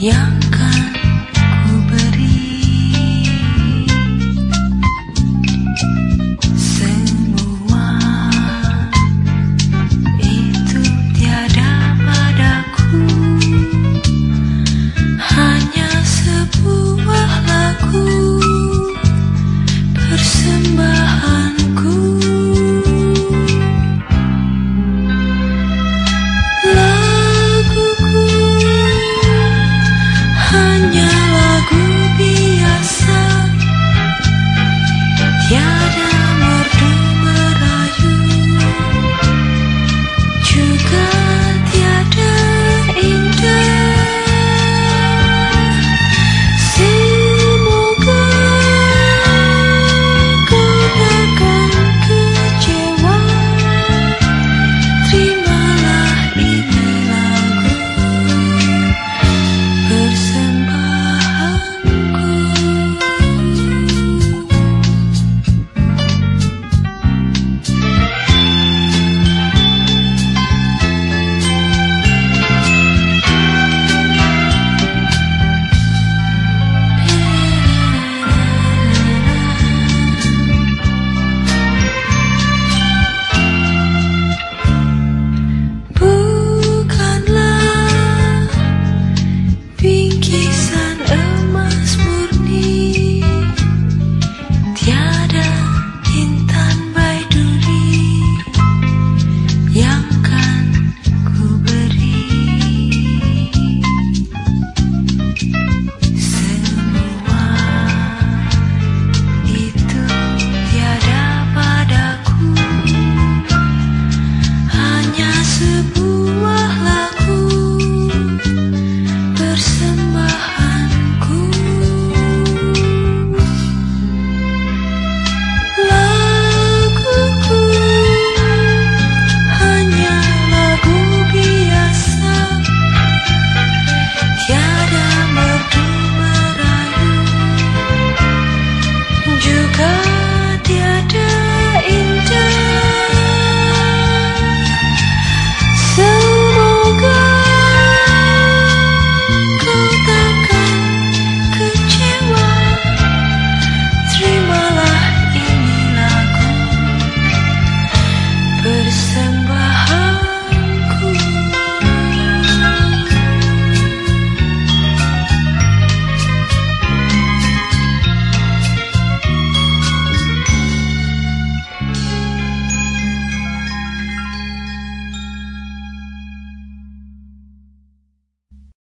yang sebuah lagu.